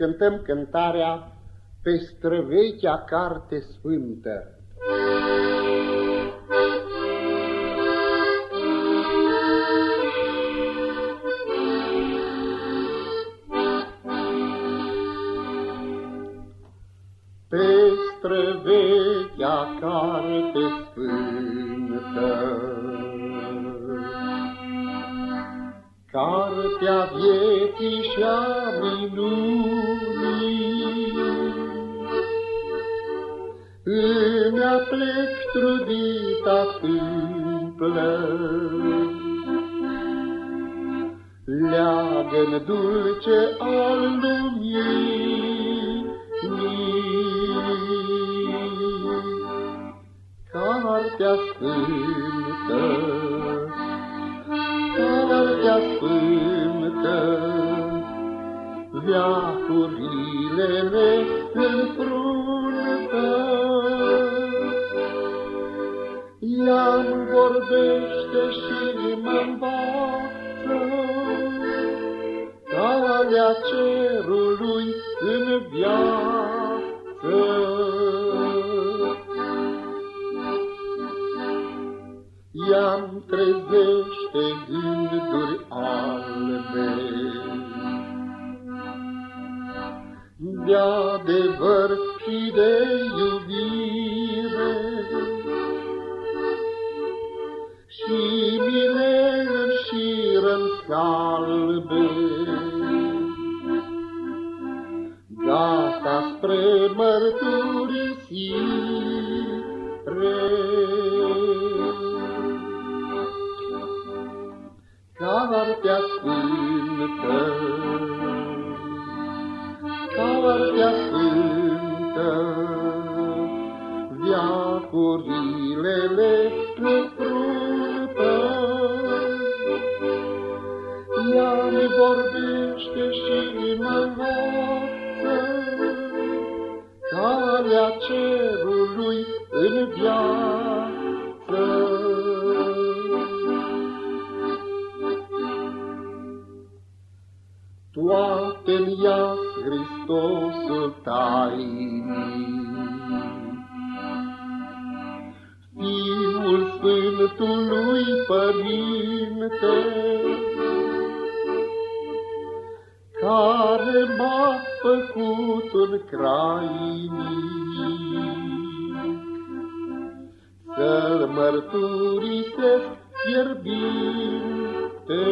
cântăm cântarea pe străvechea carte sfântă. Pe străvechea carte sfântă Cartea vieții și-a minunii. Îmi aplec trudita tâmplă, Leagă-n dulce al lumii, Cartea sfântă, Cartea sfântă, Veacurile le înfruntă. Ea-mi vorbește și mă învață, Calea cerului în viață. Ea-mi trezește gânduri albe. De adevăr și de iubire, salbe. Gata spre mărturisire, Cartea Sfântă, Cartea Sfântă, Viacurile vorbește și mă învață, Calea cerului în viață. toate-n ea Hristosul tainic. Fiul Sfântului Părinte, care m-a făcut un crainic, să-l mărturisesc fierbinte.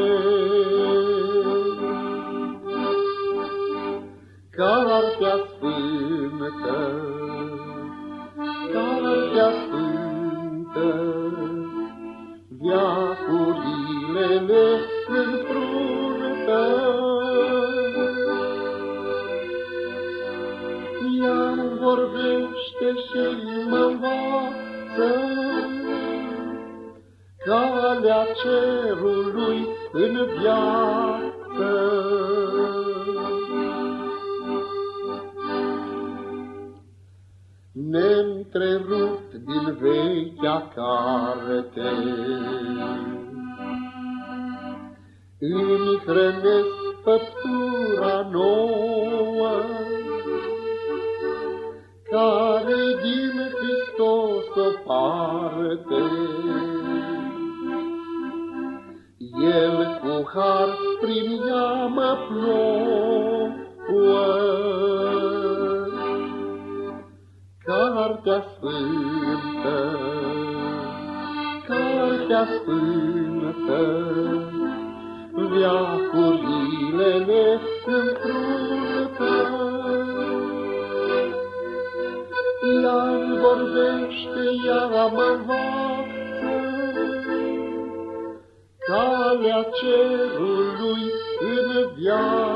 Cartea Sfântă, Cartea Sfântă, Viacurile le înfruntă. Și mă învață, Calea cerului în viață. neîntrerupt din vechea carte. Îmi hrănesc făptura nouă, El cu har prin ea mă plouă, Cartea Sfântă, Cartea Sfântă, Viacurile ne înfruntă. Ea vorbește, ea mă învață, calea cerului în viață.